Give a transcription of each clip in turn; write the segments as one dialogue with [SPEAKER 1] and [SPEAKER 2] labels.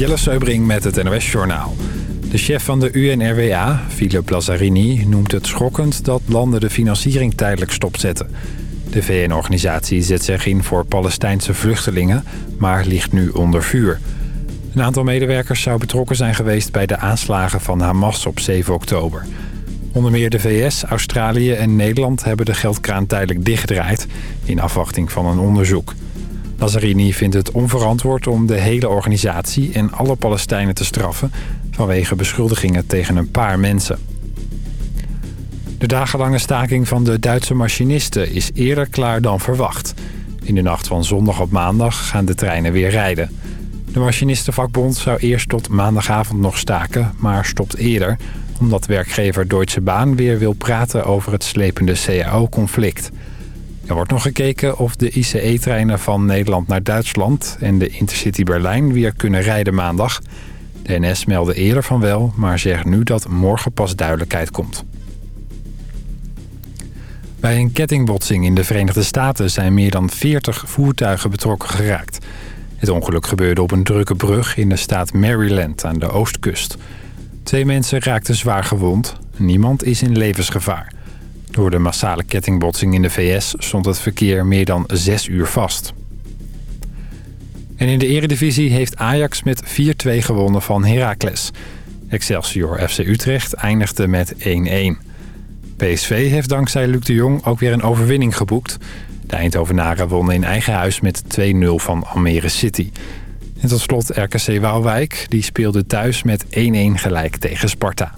[SPEAKER 1] Jelle Seubring met het NOS Journaal. De chef van de UNRWA, Philip Lazzarini, noemt het schokkend dat landen de financiering tijdelijk stopzetten. De VN-organisatie zet zich in voor Palestijnse vluchtelingen, maar ligt nu onder vuur. Een aantal medewerkers zou betrokken zijn geweest bij de aanslagen van Hamas op 7 oktober. Onder meer de VS, Australië en Nederland hebben de geldkraan tijdelijk dichtgedraaid... in afwachting van een onderzoek. Lazzarini vindt het onverantwoord om de hele organisatie en alle Palestijnen te straffen... vanwege beschuldigingen tegen een paar mensen. De dagenlange staking van de Duitse machinisten is eerder klaar dan verwacht. In de nacht van zondag op maandag gaan de treinen weer rijden. De machinistenvakbond zou eerst tot maandagavond nog staken, maar stopt eerder... omdat werkgever Deutsche Bahn weer wil praten over het slepende CAO-conflict... Er wordt nog gekeken of de ICE-treinen van Nederland naar Duitsland... en de Intercity Berlijn weer kunnen rijden maandag. De NS meldde eerder van wel, maar zegt nu dat morgen pas duidelijkheid komt. Bij een kettingbotsing in de Verenigde Staten zijn meer dan 40 voertuigen betrokken geraakt. Het ongeluk gebeurde op een drukke brug in de staat Maryland aan de oostkust. Twee mensen raakten zwaar gewond. Niemand is in levensgevaar. Door de massale kettingbotsing in de VS stond het verkeer meer dan zes uur vast. En in de eredivisie heeft Ajax met 4-2 gewonnen van Heracles. Excelsior FC Utrecht eindigde met 1-1. PSV heeft dankzij Luc de Jong ook weer een overwinning geboekt. De Eindhovenaren wonnen in eigen huis met 2-0 van Almere City. En tot slot RKC Waalwijk. Die speelde thuis met 1-1 gelijk tegen Sparta.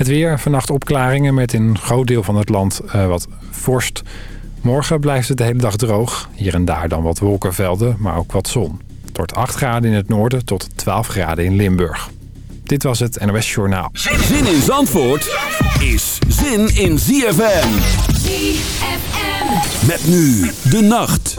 [SPEAKER 1] Het weer, vannacht opklaringen met in een groot deel van het land uh, wat vorst. Morgen blijft het de hele dag droog. Hier en daar dan wat wolkenvelden, maar ook wat zon. Wordt 8 graden in het noorden tot 12 graden in Limburg. Dit was het NOS Journaal.
[SPEAKER 2] Zin in Zandvoort is zin in ZFM. ZFM. Met nu de nacht.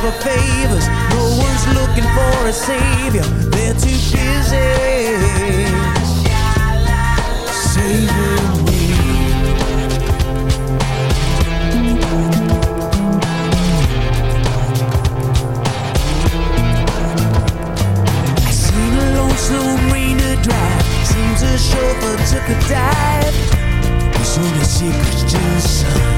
[SPEAKER 3] for favors. No one's looking for a savior. They're too busy saving me. I seen a lonesome rainer drive. Seems a chauffeur took a dive. He's on a secret to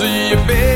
[SPEAKER 4] see you, baby.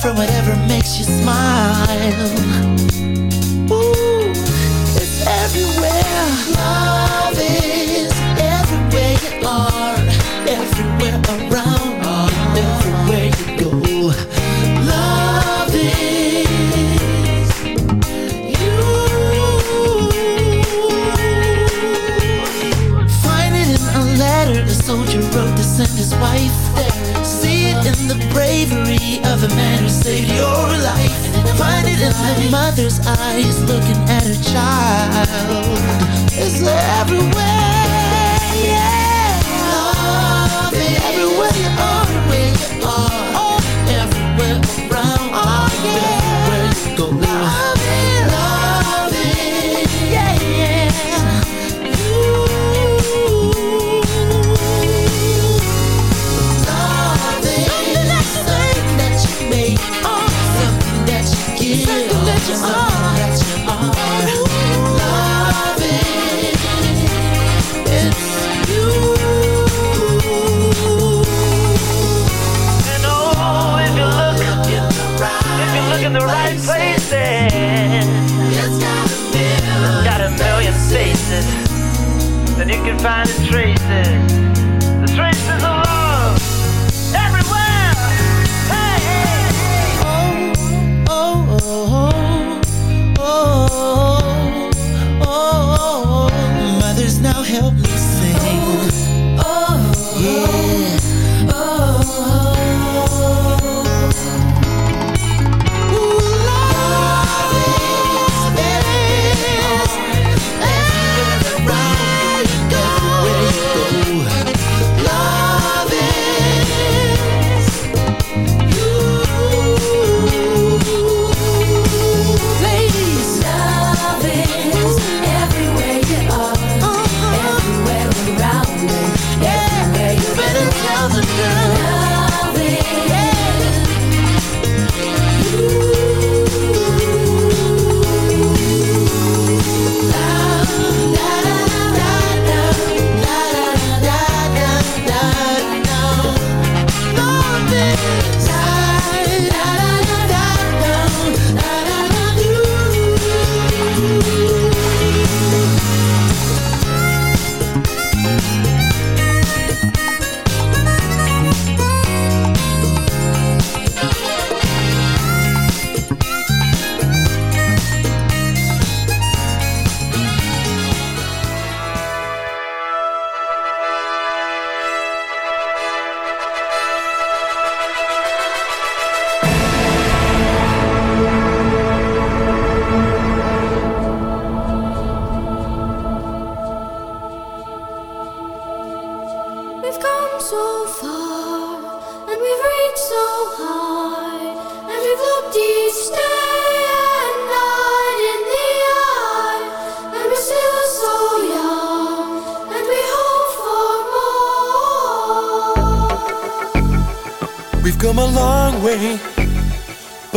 [SPEAKER 4] from whatever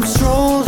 [SPEAKER 4] I'm strolling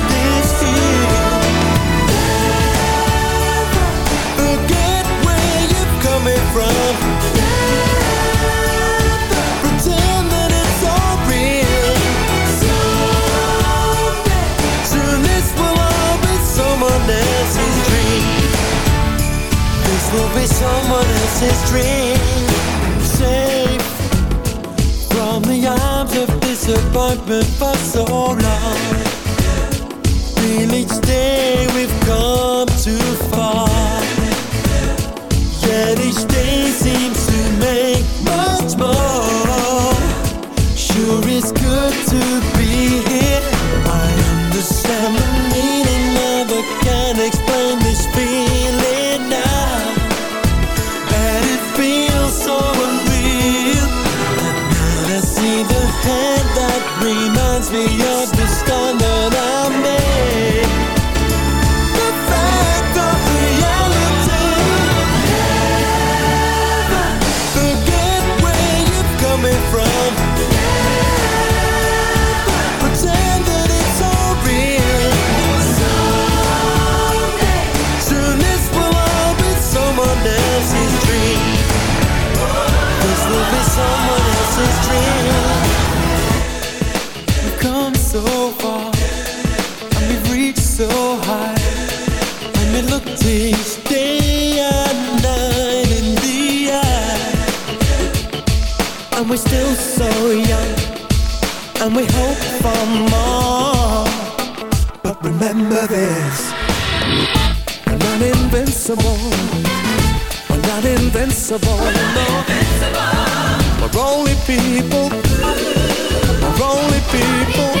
[SPEAKER 5] people.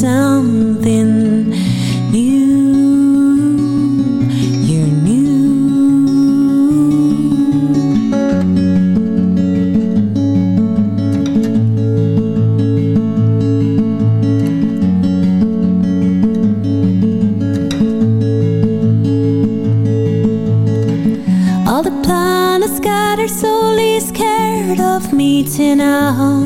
[SPEAKER 6] something new. You're All the planets scattered, solely scared of meeting out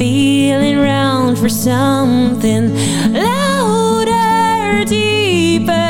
[SPEAKER 6] feeling round for something louder, deeper,